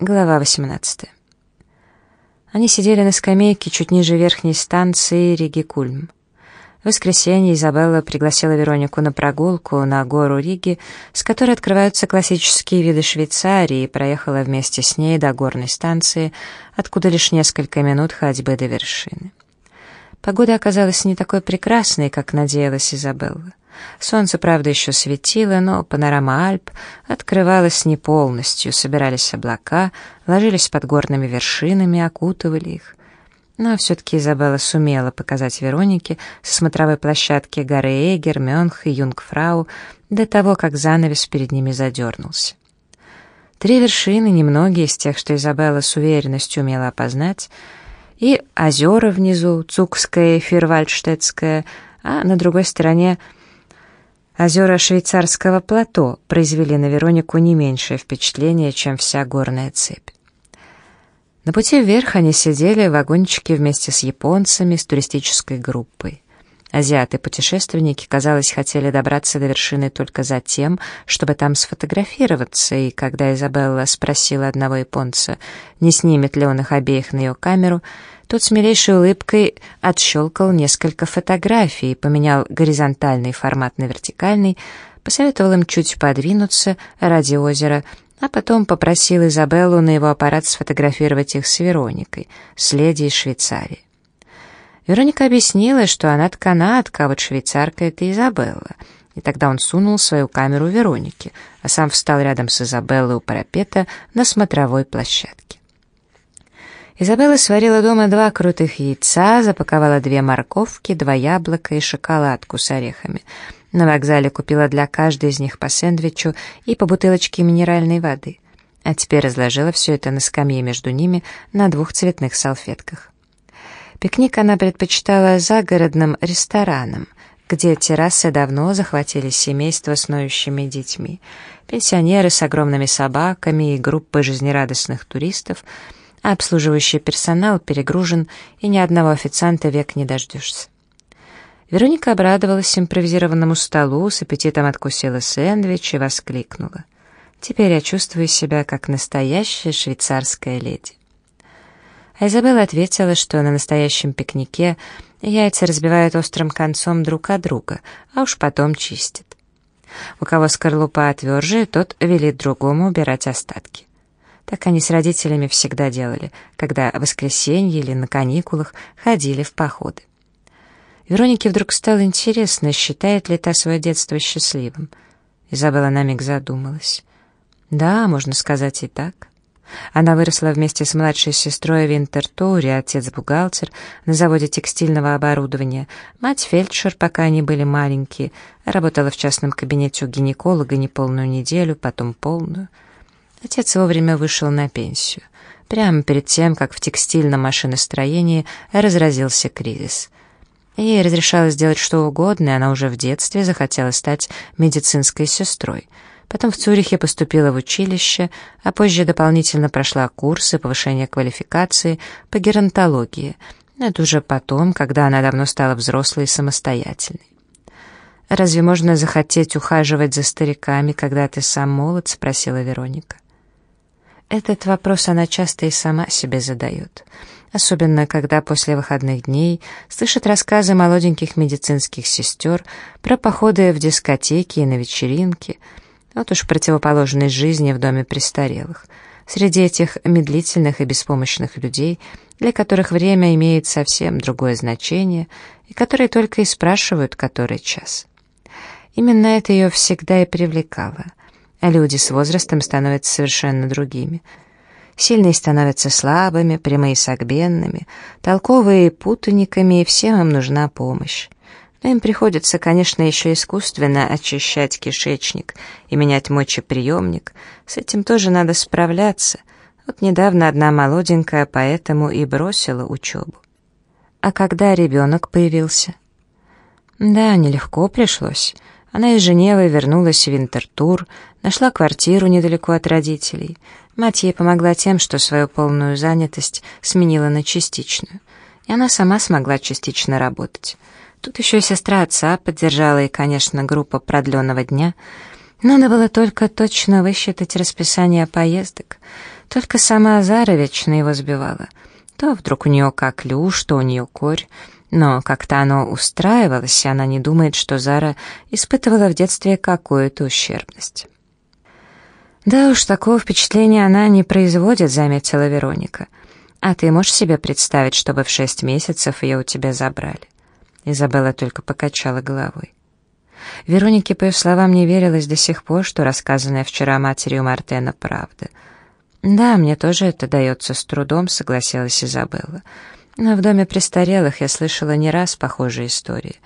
Глава 18. Они сидели на скамейке чуть ниже верхней станции Риги-Кульм. В воскресенье Изабелла пригласила Веронику на прогулку на гору Риги, с которой открываются классические виды Швейцарии, и проехала вместе с ней до горной станции, откуда лишь несколько минут ходьбы до вершины. Погода оказалась не такой прекрасной, как надеялась Изабелла. Солнце, правда, еще светило, но панорама Альп открывалась не полностью, собирались облака, ложились под горными вершинами, окутывали их. Но все-таки Изабелла сумела показать Веронике со смотровой площадки горы Эгер, Мюнх и Юнгфрау до того, как занавес перед ними задернулся. Три вершины, немногие из тех, что Изабелла с уверенностью умела опознать, и озера внизу, Цукское и Фирвальдштетское, а на другой стороне — Озера швейцарского плато произвели на Веронику не меньшее впечатление, чем вся горная цепь. На пути вверх они сидели в вагончике вместе с японцами, с туристической группой. Азиаты-путешественники, казалось, хотели добраться до вершины только за тем, чтобы там сфотографироваться, и когда Изабелла спросила одного японца, не снимет ли он их обеих на ее камеру, тот с милейшей улыбкой отщелкал несколько фотографий, поменял горизонтальный формат на вертикальный, посоветовал им чуть подвинуться ради озера, а потом попросил Изабеллу на его аппарат сфотографировать их с Вероникой, с леди из Швейцарии. Вероника объяснила, что она канадка, а вот швейцарка — это Изабелла. И тогда он сунул свою камеру Веронике, а сам встал рядом с Изабеллой у парапета на смотровой площадке. Изабелла сварила дома два крутых яйца, запаковала две морковки, два яблока и шоколадку с орехами. На вокзале купила для каждой из них по сэндвичу и по бутылочке минеральной воды. А теперь разложила все это на скамье между ними на двух цветных салфетках. Пикник она предпочитала загородным ресторанам, где террасы давно захватили семейства с ноющими детьми, пенсионеры с огромными собаками и группы жизнерадостных туристов — обслуживающий персонал перегружен, и ни одного официанта век не дождешься. Вероника обрадовалась импровизированному столу, с аппетитом откусила сэндвич и воскликнула. «Теперь я чувствую себя как настоящая швейцарская леди». А Изабелла ответила, что на настоящем пикнике яйца разбивают острым концом друг от друга, а уж потом чистят. У кого скорлупа отверже, тот велит другому убирать остатки. Так они с родителями всегда делали, когда в воскресенье или на каникулах ходили в походы. Веронике вдруг стало интересно, считает ли та свое детство счастливым. Изабелла на миг задумалась. Да, можно сказать и так. Она выросла вместе с младшей сестрой в Интертуре, отец бухгалтер на заводе текстильного оборудования, мать фельдшер, пока они были маленькие, работала в частном кабинете у гинеколога неполную неделю, потом полную — Отец вовремя вышел на пенсию. Прямо перед тем, как в текстильном машиностроении разразился кризис. Ей разрешалось делать что угодно, и она уже в детстве захотела стать медицинской сестрой. Потом в Цюрихе поступила в училище, а позже дополнительно прошла курсы повышения квалификации по геронтологии. Это уже потом, когда она давно стала взрослой и самостоятельной. «Разве можно захотеть ухаживать за стариками, когда ты сам молод?» — спросила Вероника. Этот вопрос она часто и сама себе задает. Особенно, когда после выходных дней слышит рассказы молоденьких медицинских сестер про походы в дискотеки и на вечеринки. Вот уж противоположность жизни в доме престарелых. Среди этих медлительных и беспомощных людей, для которых время имеет совсем другое значение, и которые только и спрашивают, который час. Именно это ее всегда и привлекало — люди с возрастом становятся совершенно другими. Сильные становятся слабыми, прямые согбенными, толковые путаниками, и всем им нужна помощь. Но им приходится, конечно, еще искусственно очищать кишечник и менять мочеприемник. С этим тоже надо справляться. Вот недавно одна молоденькая поэтому и бросила учебу. А когда ребенок появился? Да, нелегко пришлось. Она из Женевы вернулась в Винтертур, нашла квартиру недалеко от родителей. Мать ей помогла тем, что свою полную занятость сменила на частичную. И она сама смогла частично работать. Тут еще и сестра отца поддержала и, конечно, группа продленного дня. Надо было только точно высчитать расписание поездок. Только сама Зара вечно его сбивала. То вдруг у нее как люш, то у нее корь. Но как-то оно устраивалось, и она не думает, что Зара испытывала в детстве какую-то ущербность. «Да уж, такого впечатления она не производит», — заметила Вероника. «А ты можешь себе представить, чтобы в шесть месяцев ее у тебя забрали?» Изабелла только покачала головой. Веронике, по ее словам, не верилось до сих пор, что рассказанная вчера матерью Мартена правда. «Да, мне тоже это дается с трудом», — согласилась Изабелла. «Но в доме престарелых я слышала не раз похожие истории».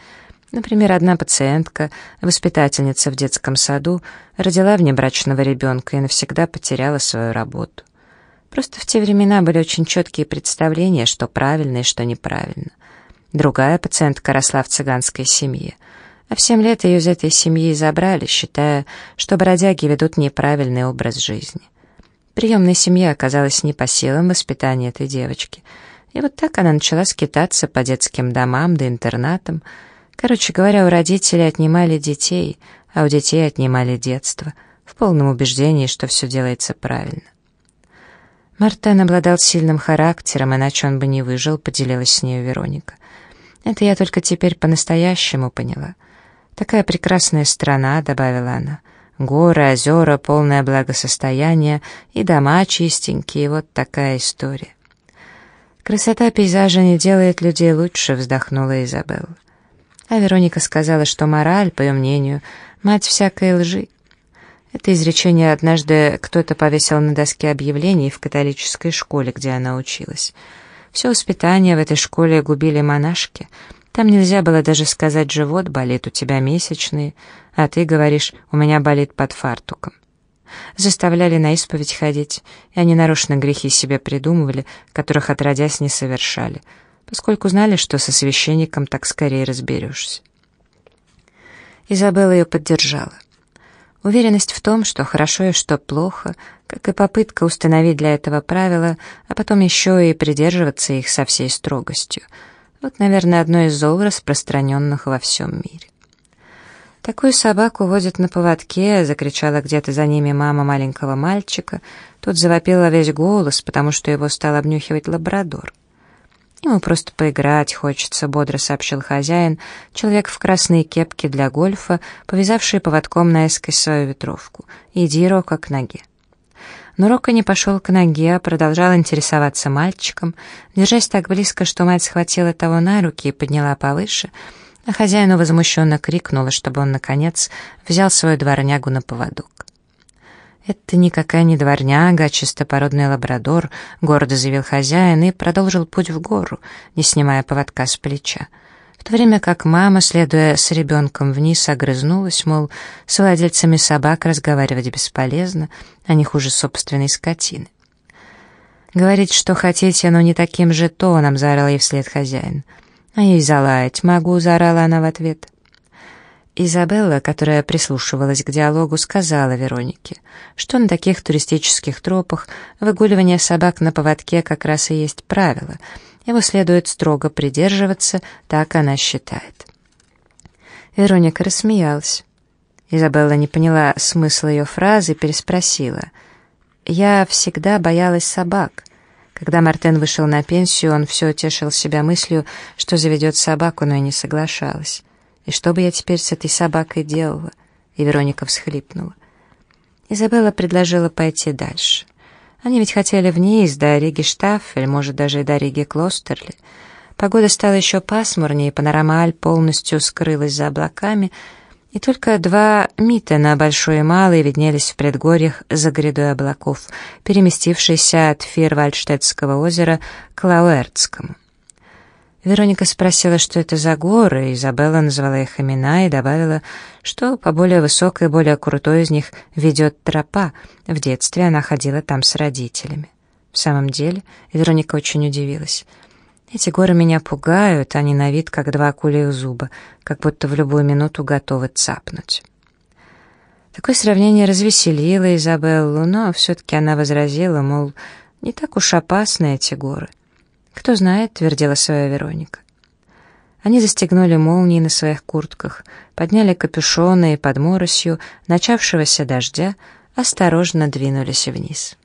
Например, одна пациентка, воспитательница в детском саду, родила внебрачного ребенка и навсегда потеряла свою работу. Просто в те времена были очень четкие представления, что правильно и что неправильно. Другая пациентка росла в цыганской семье, а в семь лет ее из этой семьи забрали, считая, что бродяги ведут неправильный образ жизни. Приемная семья оказалась не по силам воспитания этой девочки, и вот так она начала скитаться по детским домам да интернатам, Короче говоря, у родителей отнимали детей, а у детей отнимали детство, в полном убеждении, что все делается правильно. Мартен обладал сильным характером, иначе он бы не выжил, поделилась с нею Вероника. Это я только теперь по-настоящему поняла. Такая прекрасная страна, добавила она. Горы, озера, полное благосостояние и дома чистенькие, вот такая история. Красота пейзажа не делает людей лучше, вздохнула Изабелла. А Вероника сказала, что мораль, по ее мнению, мать всякой лжи. Это изречение однажды кто-то повесил на доске объявлений в католической школе, где она училась. Все воспитание в этой школе губили монашки. Там нельзя было даже сказать «живот болит, у тебя месячные», а ты говоришь «у меня болит под фартуком». Заставляли на исповедь ходить, и они нарочно грехи себе придумывали, которых отродясь не совершали — поскольку знали, что со священником так скорее разберешься. Изабелла ее поддержала. Уверенность в том, что хорошо и что плохо, как и попытка установить для этого правила, а потом еще и придерживаться их со всей строгостью. Вот, наверное, одно из зол, распространенных во всем мире. «Такую собаку водят на поводке», — закричала где-то за ними мама маленького мальчика. Тот завопил во весь голос, потому что его стал обнюхивать лабрадор. «Ему просто поиграть хочется», — бодро сообщил хозяин, человек в красной кепке для гольфа, повязавший поводком наискось свою ветровку. «Иди, Рока, к ноге». Но Рока не пошел к ноге, а продолжал интересоваться мальчиком, держась так близко, что мать схватила того на руки и подняла повыше, а хозяину возмущенно крикнула, чтобы он, наконец, взял свою дворнягу на поводок. «Это никакая не дворняга, а чистопородный лабрадор», — гордо заявил хозяин и продолжил путь в гору, не снимая поводка с плеча. В то время как мама, следуя с ребенком вниз, огрызнулась, мол, с владельцами собак разговаривать бесполезно, а не хуже собственной скотины. «Говорить, что хотите, но не таким же тоном», — заорал ей вслед хозяин. «А ей залаять могу», — заорала она в ответ. Изабелла, которая прислушивалась к диалогу, сказала Веронике, что на таких туристических тропах выгуливание собак на поводке как раз и есть правило. Его следует строго придерживаться, так она считает. Вероника рассмеялась. Изабелла не поняла смысла ее фразы и переспросила. «Я всегда боялась собак». Когда Мартен вышел на пенсию, он все утешил себя мыслью, что заведет собаку, но и не соглашалась. И что бы я теперь с этой собакой делала? И Вероника всхлипнула. Изабелла предложила пойти дальше. Они ведь хотели вниз, до Риги Штаффель, может, даже и до Риги Клостерли. Погода стала еще пасмурнее, панорама Аль полностью скрылась за облаками, и только два Миттена, большой и малый, виднелись в предгорьях за грядой облаков, переместившиеся от Фирвальдштетского озера к Лауэртскому. Вероника спросила, что это за горы, Изабелла назвала их имена и добавила, что по более высокой и более крутой из них ведет тропа. В детстве она ходила там с родителями. В самом деле, Вероника очень удивилась. Эти горы меня пугают, они на вид как два акулих зуба, как будто в любую минуту готовы цапнуть. Такое сравнение развеселило Изабеллу, но все-таки она возразила, мол, не так уж опасны эти горы. «Кто знает», — твердила своя Вероника. Они застегнули молнии на своих куртках, подняли капюшоны и под моросью начавшегося дождя осторожно двинулись вниз.